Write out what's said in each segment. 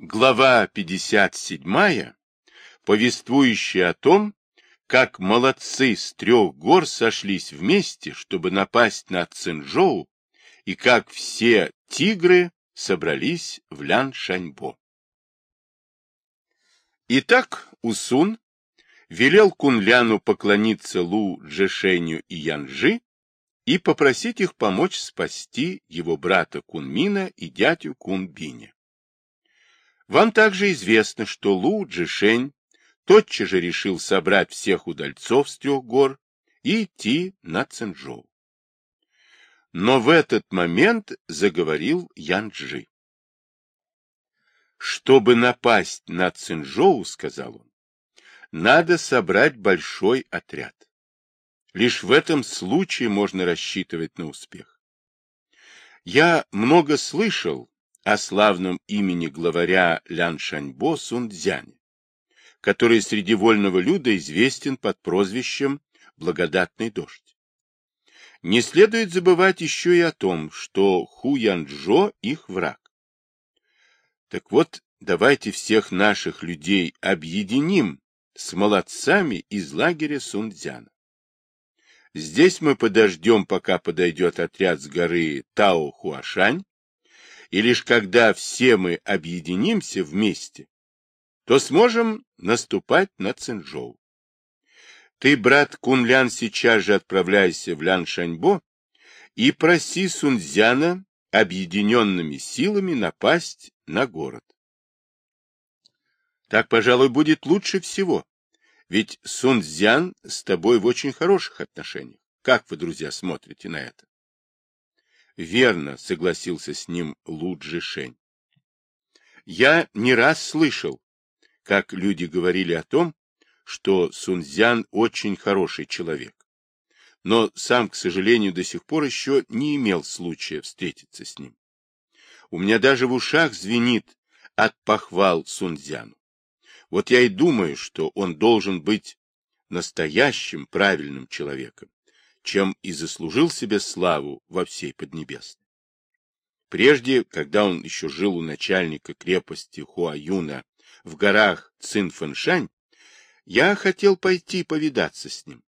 Глава 57, повествующая о том, как молодцы с трех гор сошлись вместе, чтобы напасть на Цинжоу, и как все тигры собрались в Лян-Шаньбо. Итак, Усун велел Кунляну поклониться Лу Джешеню и Янжи и попросить их помочь спасти его брата Кунмина и дядю Кунбиня. Вам также известно, что Лу Джишень тотчас же решил собрать всех удальцов с трех гор и идти на Цинжоу. Но в этот момент заговорил Янджи. Чтобы напасть на Цинжоу, сказал он, надо собрать большой отряд. Лишь в этом случае можно рассчитывать на успех. Я много слышал о славном имени главаря Лян Шаньбо Сунцзяне, который среди вольного люда известен под прозвищем «Благодатный дождь». Не следует забывать еще и о том, что Ху Янчжо их враг. Так вот, давайте всех наших людей объединим с молодцами из лагеря Сунцзяна. Здесь мы подождем, пока подойдет отряд с горы Тао-Хуашань, и лишь когда все мы объединимся вместе, то сможем наступать на Цинжоу. Ты, брат Кунлян, сейчас же отправляйся в Ляншаньбо и проси Сунцзяна объединенными силами напасть на город. Так, пожалуй, будет лучше всего. Ведь Сунцзян с тобой в очень хороших отношениях. Как вы, друзья, смотрите на это? Верно, согласился с ним Лу Джишень. Я не раз слышал, как люди говорили о том, что Сунцзян очень хороший человек. Но сам, к сожалению, до сих пор еще не имел случая встретиться с ним. У меня даже в ушах звенит от похвал Сунцзяну. Вот я и думаю, что он должен быть настоящим правильным человеком, чем и заслужил себе славу во всей Поднебесной. Прежде, когда он еще жил у начальника крепости Хуаюна в горах Цинфэншань, я хотел пойти повидаться с ним.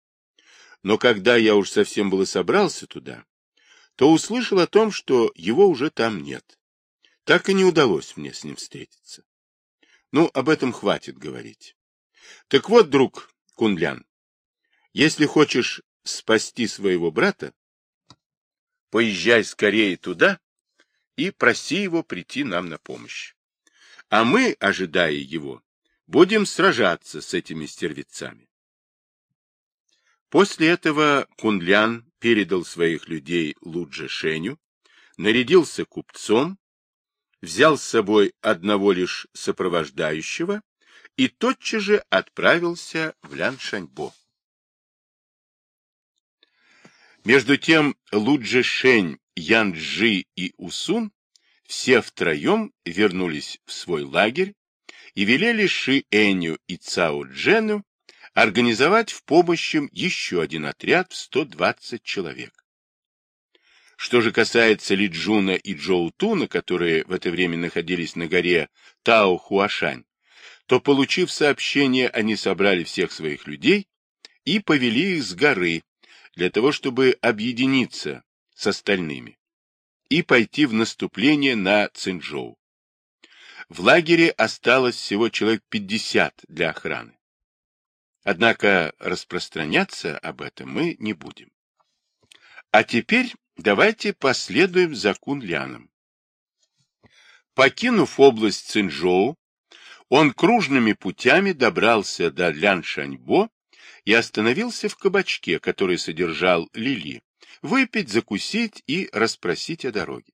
Но когда я уж совсем было собрался туда, то услышал о том, что его уже там нет. Так и не удалось мне с ним встретиться. Ну, об этом хватит говорить. Так вот, друг Кунлян, если хочешь спасти своего брата, поезжай скорее туда и проси его прийти нам на помощь. А мы, ожидая его, будем сражаться с этими стервецами. После этого Кунлян передал своих людей Лудже Шеню, нарядился купцом взял с собой одного лишь сопровождающего и тотчас же отправился в Ляншаньбо. Между тем Луджи Шень, Янджи и Усун все втроем вернулись в свой лагерь и велели Ши Эню и Цао Джену организовать в помощь им еще один отряд в 120 человек. Что же касается Ли Чжуна и Чжоу Туна, которые в это время находились на горе Тао-Хуашань, то, получив сообщение, они собрали всех своих людей и повели их с горы для того, чтобы объединиться с остальными и пойти в наступление на Цинчжоу. В лагере осталось всего человек 50 для охраны. Однако распространяться об этом мы не будем. А теперь Давайте последуем за Кунляном. Покинув область Цинжоу, он кружными путями добрался до Ляншаньбо и остановился в кабачке, который содержал Лили, выпить, закусить и расспросить о дороге.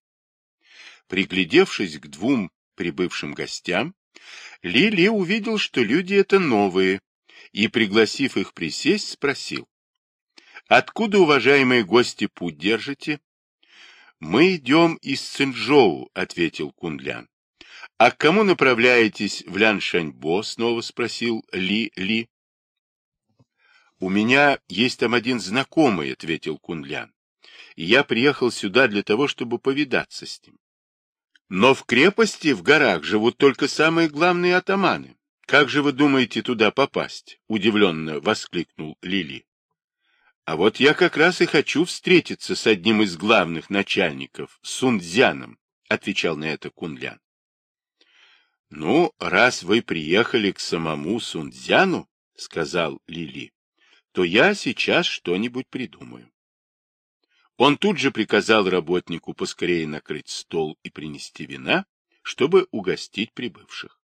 Приглядевшись к двум прибывшим гостям, Лили увидел, что люди это новые, и, пригласив их присесть, спросил. Откуда, уважаемые гости, путь держите? Мы идем из Цинжоу, ответил Кунлян. А к кому направляетесь в Ляншаньбо? снова спросил Ли Ли. У меня есть там один знакомый, ответил Кунлян. И я приехал сюда для того, чтобы повидаться с ним. Но в крепости, в горах живут только самые главные атаманы. Как же вы думаете туда попасть? Удивленно воскликнул Лили. А вот я как раз и хочу встретиться с одним из главных начальников, Сунцзяном, отвечал на это Кунлян. Ну, раз вы приехали к самому Сунцзяну, сказал Лили, то я сейчас что-нибудь придумаю. Он тут же приказал работнику поскорее накрыть стол и принести вина, чтобы угостить прибывших.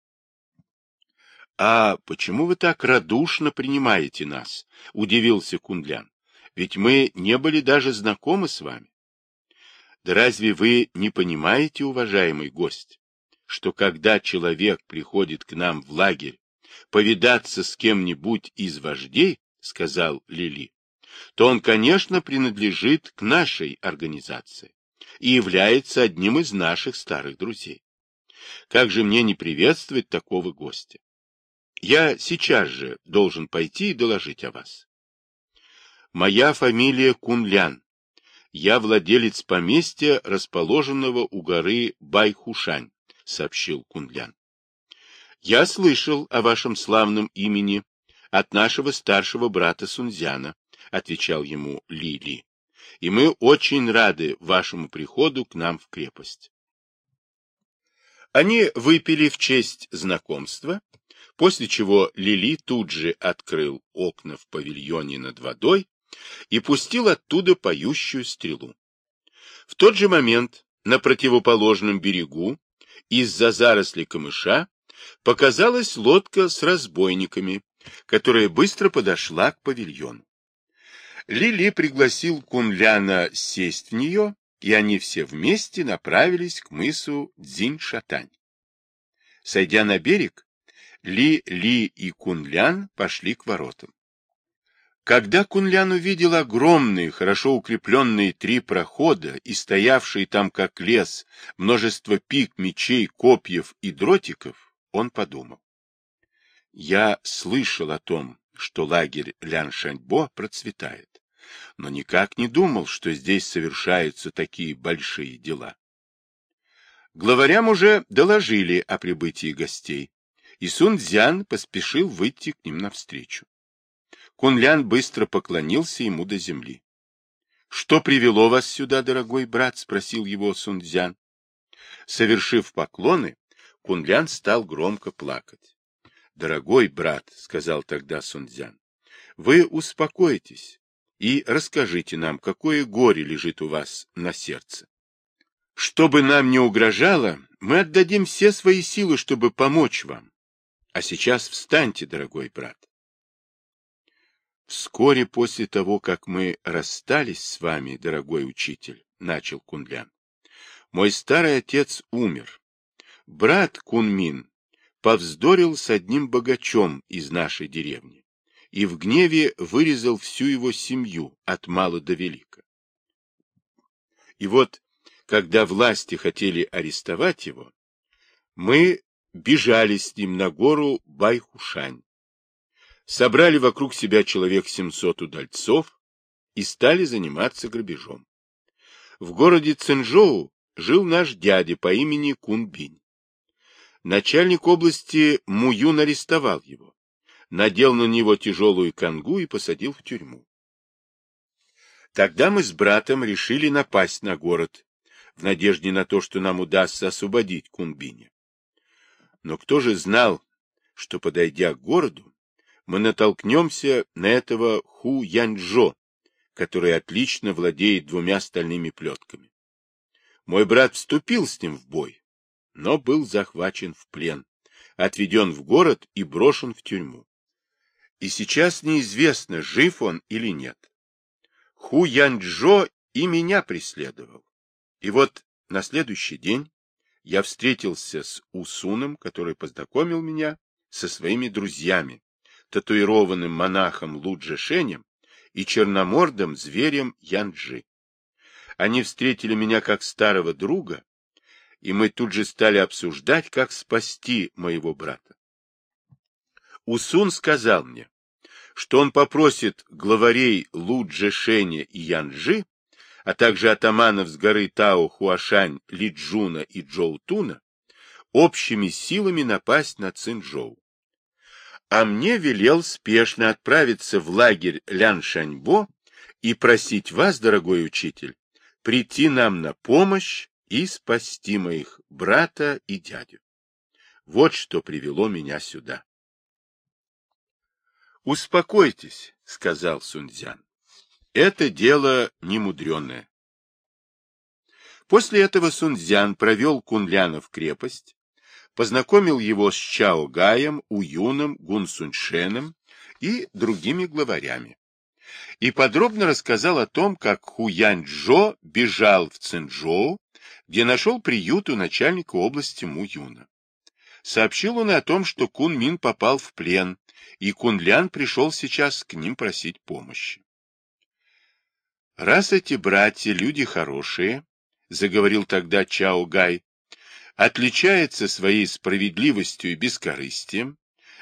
— А почему вы так радушно принимаете нас? — удивился Кундлян. — Ведь мы не были даже знакомы с вами. — Да разве вы не понимаете, уважаемый гость, что когда человек приходит к нам в лагерь повидаться с кем-нибудь из вождей, — сказал Лили, — то он, конечно, принадлежит к нашей организации и является одним из наших старых друзей. Как же мне не приветствовать такого гостя? Я сейчас же должен пойти и доложить о вас. Моя фамилия Кунлян. Я владелец поместья, расположенного у горы Байхушань, сообщил Кунлян. Я слышал о вашем славном имени от нашего старшего брата Сунзяна, отвечал ему Лили. И мы очень рады вашему приходу к нам в крепость. Они выпили в честь знакомства после чего Лили тут же открыл окна в павильоне над водой и пустил оттуда поющую стрелу. В тот же момент на противоположном берегу из-за заросли камыша показалась лодка с разбойниками, которая быстро подошла к павильону. Лили пригласил Кунляна сесть в нее, и они все вместе направились к мысу Дзинь-Шатань. Сойдя на берег, ли, Ли и Кунлян пошли к воротам. Когда Кунлян увидел огромные, хорошо укрепленные три прохода и стоявшие там как лес множество пик, мечей, копьев и дротиков, он подумал. Я слышал о том, что лагерь Ляншаньбо процветает, но никак не думал, что здесь совершаются такие большие дела. Главарям уже доложили о прибытии гостей, и Сунцзян поспешил выйти к ним навстречу. Кунлян быстро поклонился ему до земли. — Что привело вас сюда, дорогой брат? — спросил его Сунцзян. Совершив поклоны, Кунлян стал громко плакать. — Дорогой брат, — сказал тогда Сунцзян, — вы успокойтесь и расскажите нам, какое горе лежит у вас на сердце. Чтобы нам не угрожало, мы отдадим все свои силы, чтобы помочь вам. А сейчас встаньте, дорогой брат. Вскоре после того, как мы расстались с вами, дорогой учитель, начал Кунлян, мой старый отец умер. Брат Кунмин повздорил с одним богачом из нашей деревни и в гневе вырезал всю его семью от мала до велика. И вот, когда власти хотели арестовать его, мы бежали с ним на гору Байхушань. Собрали вокруг себя человек 700 удальцов и стали заниматься грабежом. В городе Цинжоу жил наш дядя по имени Кунбинь. Начальник области Муюн арестовал его, надел на него тяжелую кангу и посадил в тюрьму. Тогда мы с братом решили напасть на город, в надежде на то, что нам удастся освободить Кунбиня. Но кто же знал, что, подойдя к городу, мы натолкнемся на этого Ху Яньчжо, который отлично владеет двумя стальными плетками. Мой брат вступил с ним в бой, но был захвачен в плен, отведен в город и брошен в тюрьму. И сейчас неизвестно, жив он или нет. Ху Яньчжо и меня преследовал. И вот на следующий день я встретился с Усуном, который познакомил меня со своими друзьями, татуированным монахом Луджешенем и черномордым зверем Янджи. Они встретили меня как старого друга, и мы тут же стали обсуждать, как спасти моего брата. Усун сказал мне, что он попросит главарей Луджешеня и Янджи а также атаманов с горы Тао, Хуашань, Лиджуна и Джоутуна, общими силами напасть на Цинчжоу. А мне велел спешно отправиться в лагерь Ляншаньбо и просить вас, дорогой учитель, прийти нам на помощь и спасти моих брата и дядю. Вот что привело меня сюда. «Успокойтесь», — сказал Сунцзян. «Это дело немудреное». После этого Сунцзян провел Кунляна в крепость, познакомил его с Чао Гаем, Уюном, Гун Суньшеном и другими главарями. И подробно рассказал о том, как Хуянь-Джо бежал в Цинчжоу, где нашел приют у начальника области Муюна. Сообщил он о том, что Кун Мин попал в плен, и Кун Лян пришел сейчас к ним просить помощи. «Раз эти братья люди хорошие», — заговорил тогда Чао Гай, — «отличаются своей справедливостью и бескорыстием,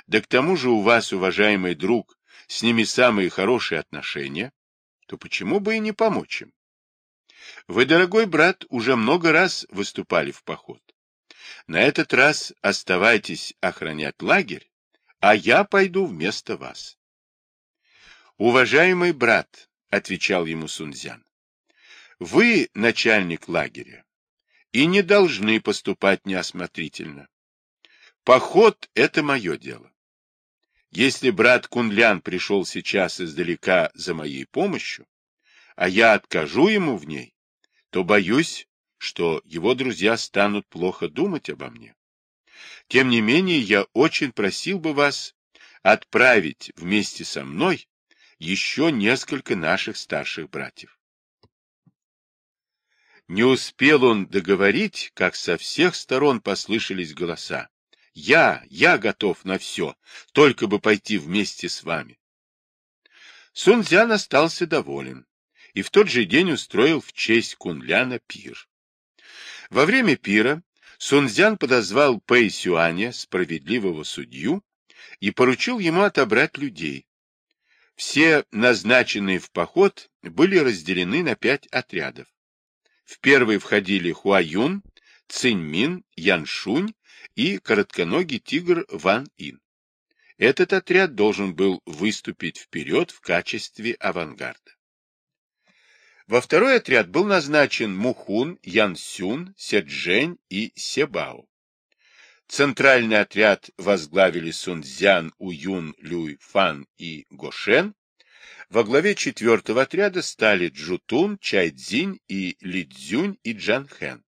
да к тому же у вас, уважаемый друг, с ними самые хорошие отношения, то почему бы и не помочь им? Вы, дорогой брат, уже много раз выступали в поход. На этот раз оставайтесь охранять лагерь, а я пойду вместо вас. Уважаемый брат, отвечал ему Сунцзян, вы начальник лагеря и не должны поступать неосмотрительно. Поход — это мое дело. Если брат Кунлян пришел сейчас издалека за моей помощью, а я откажу ему в ней, то боюсь, что его друзья станут плохо думать обо мне. Тем не менее, я очень просил бы вас отправить вместе со мной еще несколько наших старших братьев. Не успел он договорить, как со всех сторон послышались голоса. «Я, я готов на все, только бы пойти вместе с вами». Сунцзян остался доволен и в тот же день устроил в честь Кунляна пир. Во время пира Сунцзян подозвал Пэй Сюаня, справедливого судью, и поручил ему отобрать людей. Все назначенные в поход были разделены на пять отрядов. В первый входили Хуаюн, Циньмин, Яншунь и коротконогий тигр Ван Ин. Этот отряд должен был выступить вперед в качестве авангарда. Во второй отряд был назначен Мухун, Янсюн, Седжень и Себао. Центральный отряд возглавили Сунцзян, Уюн, Люй, Фан и Гошен. Во главе четвертого отряда стали Джутун, Чайцзинь и Лидзюнь и Джанхэн.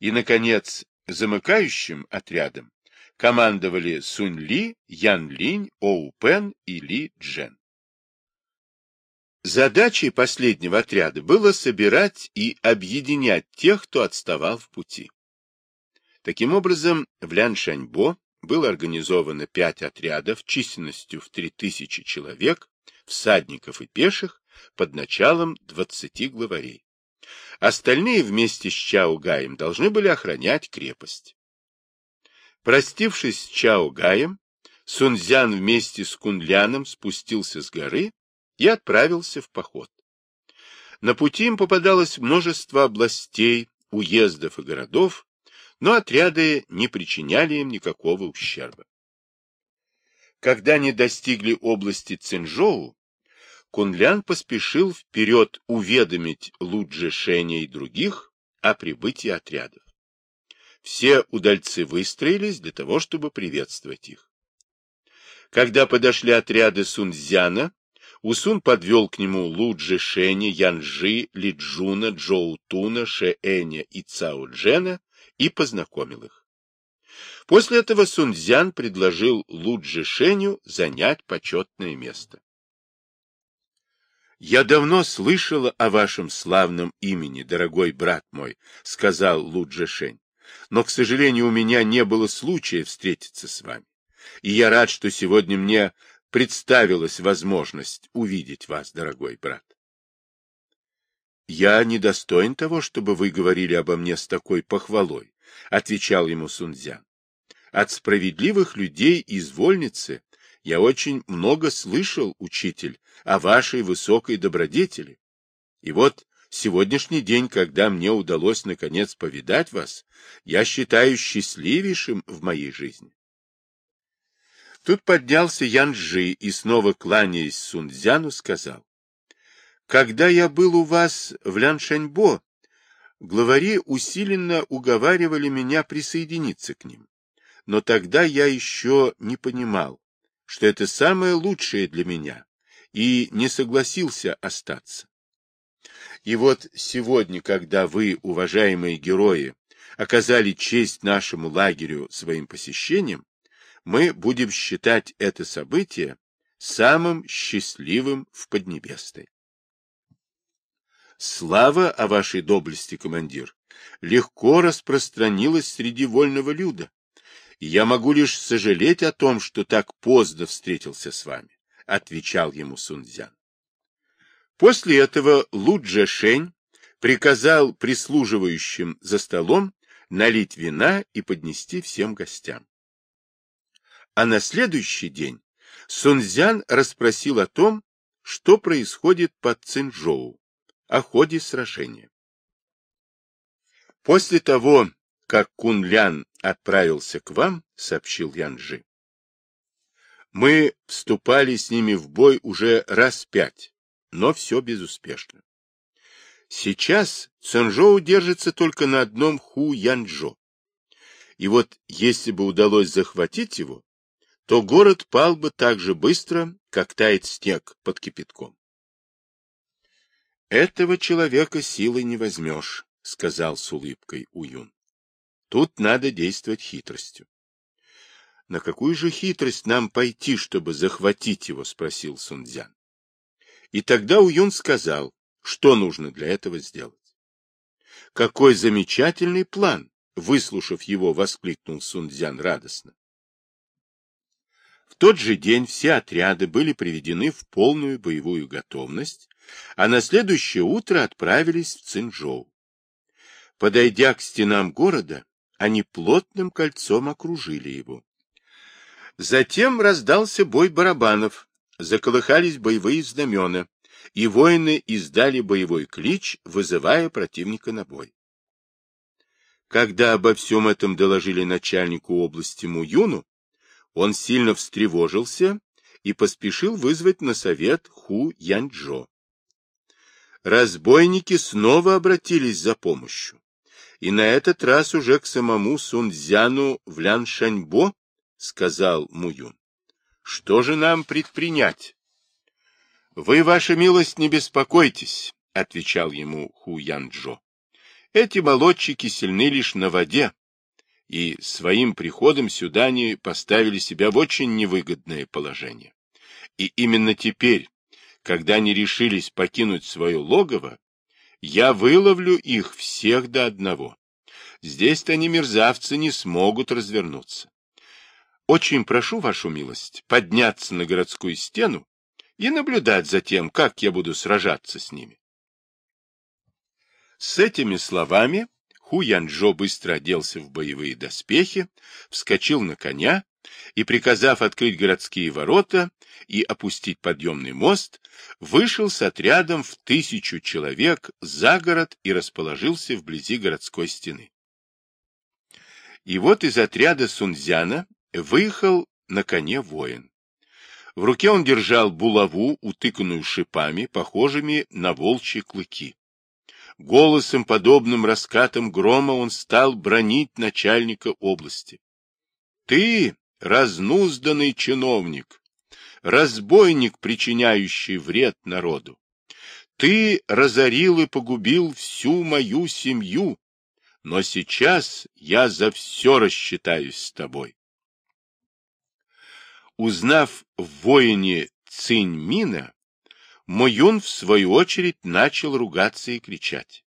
И, наконец, замыкающим отрядом командовали Сунь Ли, Ян Линь, Оу Пен и Ли Джен. Задачей последнего отряда было собирать и объединять тех, кто отставал в пути. Таким образом, в Ляншаньбо было организовано пять отрядов численностью в 3000 человек, всадников и пеших, под началом 20 главарей. Остальные вместе с Чао Гаем должны были охранять крепость. Простившись с Чао Гаем, Сунцзян вместе с Кунляном спустился с горы и отправился в поход. На пути им попадалось множество областей, уездов и городов, но отряды не причиняли им никакого ущерба. Когда они достигли области Цинжоу, Кунлян поспешил вперед уведомить Луджи Шеня и других о прибытии отрядов. Все удальцы выстроились для того, чтобы приветствовать их. Когда подошли отряды Сунцзяна, Усун подвел к нему Луджи Шеня, Янжи, Лиджуна, Джоутуна, Шеэня и Цао-Джена и познакомил их. После этого Сунцзян предложил Луджи Шеню занять почетное место. «Я давно слышала о вашем славном имени, дорогой брат мой», — сказал Луджи Шень, «но, к сожалению, у меня не было случая встретиться с вами, и я рад, что сегодня мне представилась возможность увидеть вас, дорогой брат. «Я недостоин того, чтобы вы говорили обо мне с такой похвалой», — отвечал ему Сунцзян. «От справедливых людей из вольницы я очень много слышал, учитель, о вашей высокой добродетели. И вот Сегодняшний день, когда мне удалось наконец повидать вас, я считаю счастливейшим в моей жизни. Тут поднялся Янжи и, снова кланяясь Сунцзяну, сказал, «Когда я был у вас в Ляншаньбо, главари усиленно уговаривали меня присоединиться к ним. Но тогда я еще не понимал, что это самое лучшее для меня, и не согласился остаться. И вот сегодня, когда вы, уважаемые герои, оказали честь нашему лагерю своим посещением, мы будем считать это событие самым счастливым в Поднебесной. Слава о вашей доблести, командир, легко распространилась среди вольного люда. Я могу лишь сожалеть о том, что так поздно встретился с вами, — отвечал ему Сунцзян. После этого Лу Шень приказал прислуживающим за столом налить вина и поднести всем гостям. А на следующий день Сунцзян расспросил о том, что происходит под Цинжоу, о ходе сражения. После того, как Кунлян отправился к вам, сообщил Янжи, мы вступали с ними в бой уже раз пять, но все безуспешно. Сейчас Цэнжоу держится только на одном Ху Янчжо. И вот если бы удалось захватить его, то город пал бы так же быстро, как тает снег под кипятком. Этого человека силой не возьмешь, сказал с улыбкой Уюн. Тут надо действовать хитростью. На какую же хитрость нам пойти, чтобы захватить его, спросил Сунцзян. И тогда Уюн сказал, что нужно для этого сделать. Какой замечательный план, выслушав его, воскликнул Сунцзян радостно. В тот же день все отряды были приведены в полную боевую готовность, а на следующее утро отправились в Цинжоу. Подойдя к стенам города, они плотным кольцом окружили его. Затем раздался бой барабанов, заколыхались боевые знамена, и воины издали боевой клич, вызывая противника на бой. Когда обо всем этом доложили начальнику области Муюну, он сильно встревожился и поспешил вызвать на совет Ху Янчжо. Разбойники снова обратились за помощью, и на этот раз уже к самому Сунцзяну в Ляншаньбо, сказал Муюн. Что же нам предпринять? Вы, ваша милость, не беспокойтесь, отвечал ему Ху Янчжо. Эти молодчики сильны лишь на воде, и своим приходом сюда они поставили себя в очень невыгодное положение. И именно теперь, когда они решились покинуть свое логово, я выловлю их всех до одного. Здесь-то они, мерзавцы, не смогут развернуться. Очень прошу вашу милость подняться на городскую стену и наблюдать за тем, как я буду сражаться с ними. С этими словами Ху Янчжо быстро оделся в боевые доспехи, вскочил на коня и, приказав открыть городские ворота и опустить подъемный мост, вышел с отрядом в тысячу человек за город и расположился вблизи городской стены. И вот из отряда Сунцзяна выехал на коне воин. В руке он держал булаву, утыканную шипами, похожими на волчьи клыки. Голосом, подобным раскатам грома, он стал бронить начальника области. — Ты, разнузданный чиновник, разбойник, причиняющий вред народу, ты разорил и погубил всю мою семью, но сейчас я за все рассчитаюсь с тобой. Узнав в воине Циньмина, Моюн, в свою очередь, начал ругаться и кричать.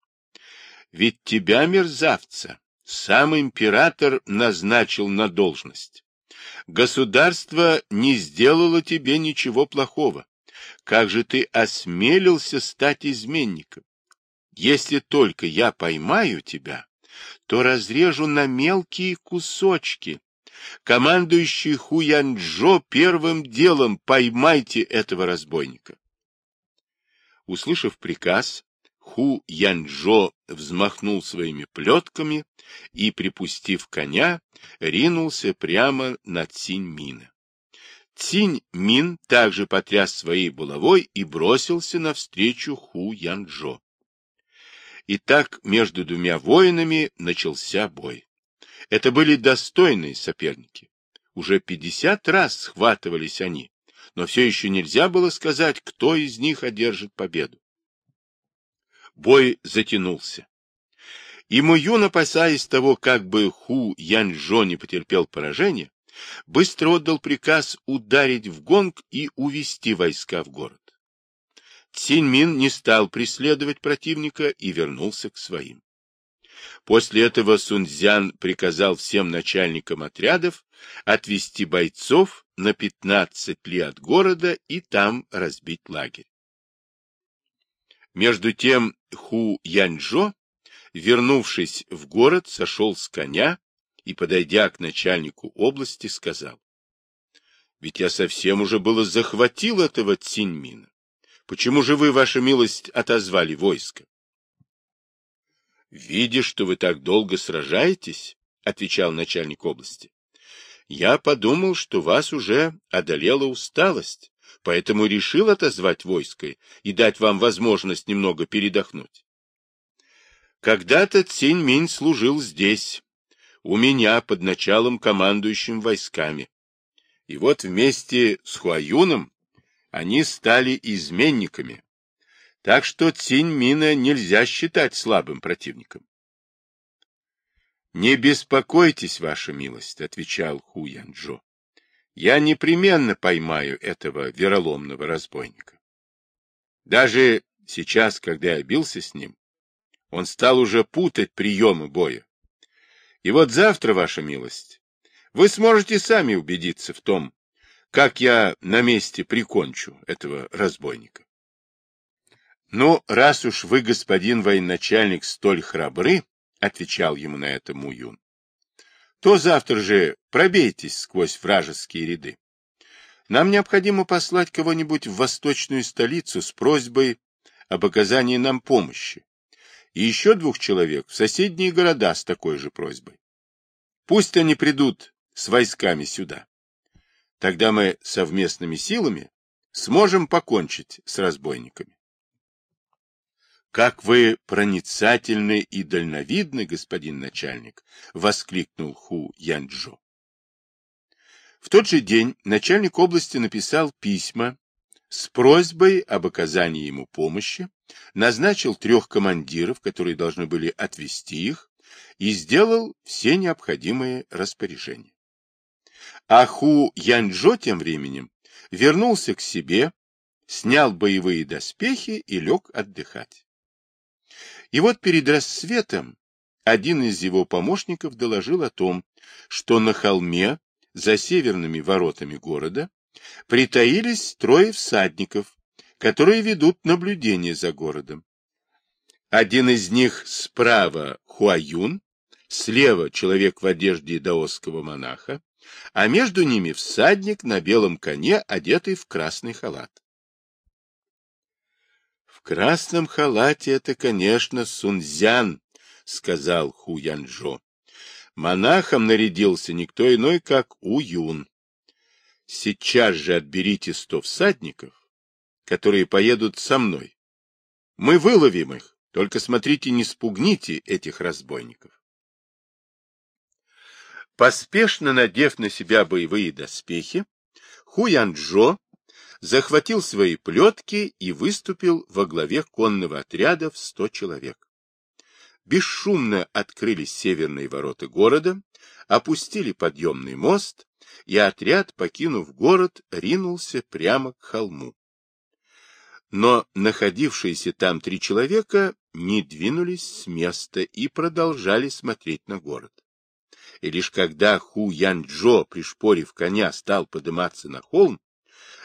«Ведь тебя, мерзавца, сам император назначил на должность. Государство не сделало тебе ничего плохого. Как же ты осмелился стать изменником? Если только я поймаю тебя, то разрежу на мелкие кусочки, Командующий Хуянчжо первым делом поймайте этого разбойника. Услышав приказ, Ху Янчжо взмахнул своими плетками и, припустив коня, ринулся прямо на Цинь Мина. Цинь Мин также потряс своей булавой и бросился навстречу Ху Янчжо. И так между двумя воинами начался бой. Это были достойные соперники. Уже пятьдесят раз схватывались они, но все еще нельзя было сказать, кто из них одержит победу. Бой затянулся. И Муюн, опасаясь того, как бы Ху Яньжо не потерпел поражение, быстро отдал приказ ударить в гонг и увести войска в город. Циньмин не стал преследовать противника и вернулся к своим. После этого Сунцзян приказал всем начальникам отрядов отвести бойцов на 15 ли от города и там разбить лагерь. Между тем Ху Яньжо, вернувшись в город, сошел с коня и, подойдя к начальнику области, сказал, «Ведь я совсем уже было захватил этого Циньмина. Почему же вы, ваша милость, отозвали войско? — Видя, что вы так долго сражаетесь, — отвечал начальник области, — я подумал, что вас уже одолела усталость, поэтому решил отозвать войско и дать вам возможность немного передохнуть. Когда-то Цинь Минь служил здесь, у меня под началом командующим войсками. И вот вместе с Хуаюном они стали изменниками. Так что Цинь-Мина нельзя считать слабым противником. «Не беспокойтесь, ваша милость», — отвечал Ху Янчжо. «Я непременно поймаю этого вероломного разбойника». Даже сейчас, когда я бился с ним, он стал уже путать приемы боя. И вот завтра, ваша милость, вы сможете сами убедиться в том, как я на месте прикончу этого разбойника. Ну, раз уж вы, господин военачальник, столь храбры, — отвечал ему на это Муюн, — то завтра же пробейтесь сквозь вражеские ряды. Нам необходимо послать кого-нибудь в восточную столицу с просьбой об оказании нам помощи, и еще двух человек в соседние города с такой же просьбой. Пусть они придут с войсками сюда. Тогда мы совместными силами сможем покончить с разбойниками. «Как вы проницательны и дальновидны, господин начальник!» — воскликнул Ху Янчжо. В тот же день начальник области написал письма с просьбой об оказании ему помощи, назначил трех командиров, которые должны были отвести их, и сделал все необходимые распоряжения. Аху Янчжо тем временем вернулся к себе, снял боевые доспехи и лег отдыхать. И вот перед рассветом один из его помощников доложил о том, что на холме за северными воротами города притаились трое всадников, которые ведут наблюдение за городом. Один из них справа Хуаюн, слева человек в одежде даосского монаха, а между ними всадник на белом коне, одетый в красный халат. Красном халате это, конечно, Сунцзян, сказал Ху Янжо. Монахом нарядился никто иной, как Уюн. Сейчас же отберите сто всадников, которые поедут со мной. Мы выловим их, только смотрите, не спугните этих разбойников. Поспешно надев на себя боевые доспехи, Хуянджо захватил свои плетки и выступил во главе конного отряда в сто человек. Бесшумно открылись северные ворота города, опустили подъемный мост, и отряд, покинув город, ринулся прямо к холму. Но находившиеся там три человека не двинулись с места и продолжали смотреть на город и лишь когда Ху Янчжо, пришпорив коня, стал подниматься на холм,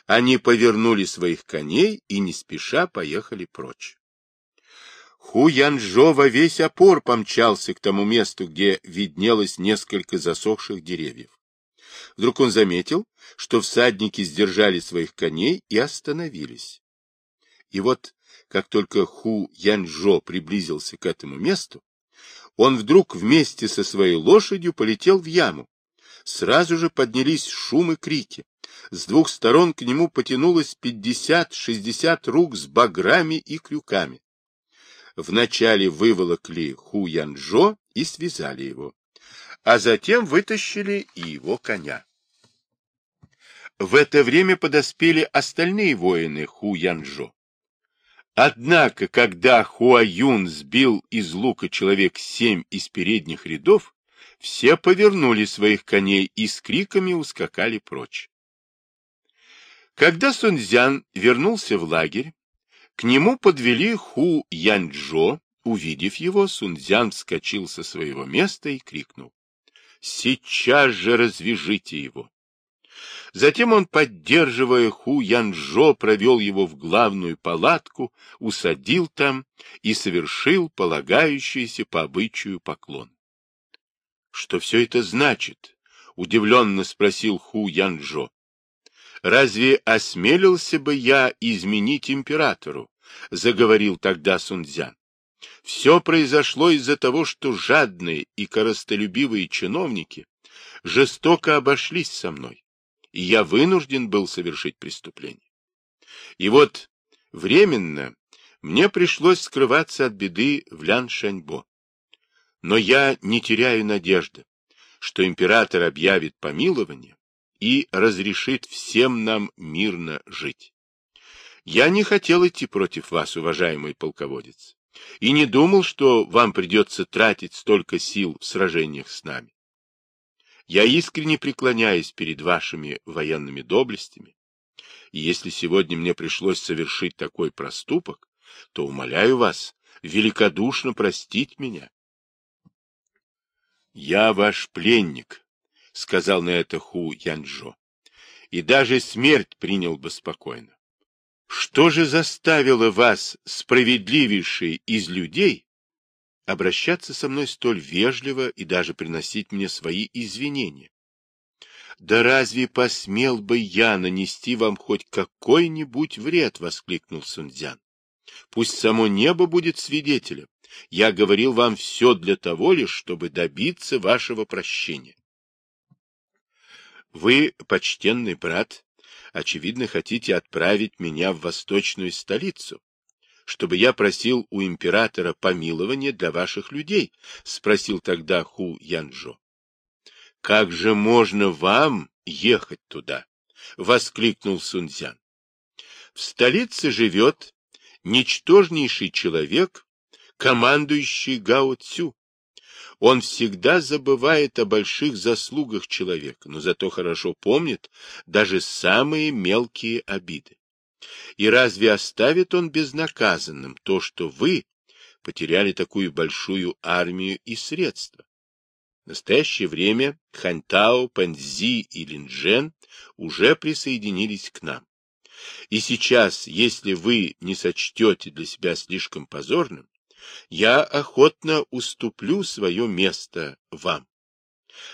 они повернули своих коней и не спеша поехали прочь. Ху Янчжо во весь опор помчался к тому месту, где виднелось несколько засохших деревьев. Вдруг он заметил, что всадники сдержали своих коней и остановились. И вот как только Ху Янжо приблизился к этому месту, он вдруг вместе со своей лошадью полетел в яму. Сразу же поднялись шум и крики. С двух сторон к нему потянулось пятьдесят-шестьдесят рук с баграми и крюками. Вначале выволокли Ху Янжо и связали его, а затем вытащили и его коня. В это время подоспели остальные воины Ху Янжо. Однако, когда Хуаюн сбил из лука человек семь из передних рядов, все повернули своих коней и с криками ускакали прочь. Когда Сунцзян вернулся в лагерь, к нему подвели Ху Янчжо. Увидев его, Сунцзян вскочил со своего места и крикнул. «Сейчас же развяжите его!» Затем он, поддерживая Ху Янжо, провел его в главную палатку, усадил там и совершил полагающийся по обычаю поклон. — Что все это значит? — удивленно спросил Ху Янжо. — Разве осмелился бы я изменить императору? — заговорил тогда Сунцзян. Все произошло из-за того, что жадные и коростолюбивые чиновники жестоко обошлись со мной и я вынужден был совершить преступление. И вот временно мне пришлось скрываться от беды в Ляншаньбо. Но я не теряю надежды, что император объявит помилование и разрешит всем нам мирно жить. Я не хотел идти против вас, уважаемый полководец, и не думал, что вам придется тратить столько сил в сражениях с нами. Я искренне преклоняюсь перед вашими военными доблестями, и если сегодня мне пришлось совершить такой проступок, то умоляю вас великодушно простить меня. — Я ваш пленник, — сказал на это Ху Янджо, — и даже смерть принял бы спокойно. Что же заставило вас, справедливейший из людей, обращаться со мной столь вежливо и даже приносить мне свои извинения. «Да разве посмел бы я нанести вам хоть какой-нибудь вред?» — воскликнул Сунцзян. «Пусть само небо будет свидетелем. Я говорил вам все для того лишь, чтобы добиться вашего прощения». «Вы, почтенный брат, очевидно, хотите отправить меня в восточную столицу, чтобы я просил у императора помилования для ваших людей? — спросил тогда Ху Янжо. — Как же можно вам ехать туда? — воскликнул Сунцзян. — В столице живет ничтожнейший человек, командующий Гао Цю. Он всегда забывает о больших заслугах человека, но зато хорошо помнит даже самые мелкие обиды. И разве оставит он безнаказанным то, что вы потеряли такую большую армию и средства? В настоящее время Ханьтао, Паньзи и Линджен уже присоединились к нам. И сейчас, если вы не сочтете для себя слишком позорным, я охотно уступлю свое место вам.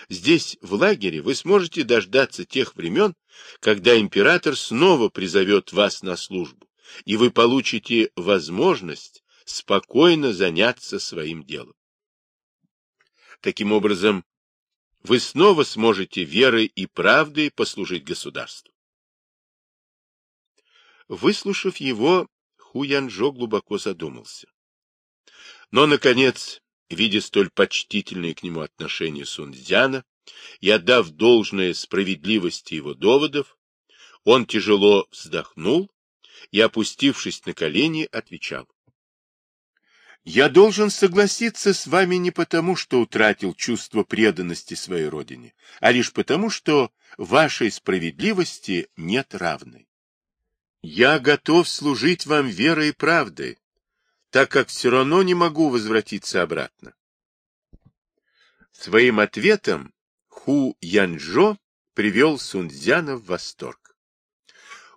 Здесь, в лагере, вы сможете дождаться тех времен, когда император снова призовет вас на службу, и вы получите возможность спокойно заняться своим делом. Таким образом, вы снова сможете верой и правдой послужить государству. Выслушав его, Хуянжо глубоко задумался. Но, наконец, видя столь почтительное к нему отношение Сунцзяна и отдав должное справедливости его доводов, он тяжело вздохнул и, опустившись на колени, отвечал. «Я должен согласиться с вами не потому, что утратил чувство преданности своей родине, а лишь потому, что вашей справедливости нет равной. Я готов служить вам верой и правдой, так как все равно не могу возвратиться обратно. Своим ответом Ху Янжо привел Сунцзяна в восторг.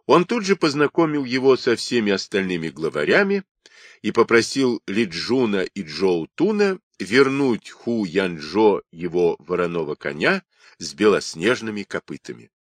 Он тут же познакомил его со всеми остальными главарями и попросил Лиджуна и Джоу Туна вернуть Ху Янжо его вороного коня с белоснежными копытами.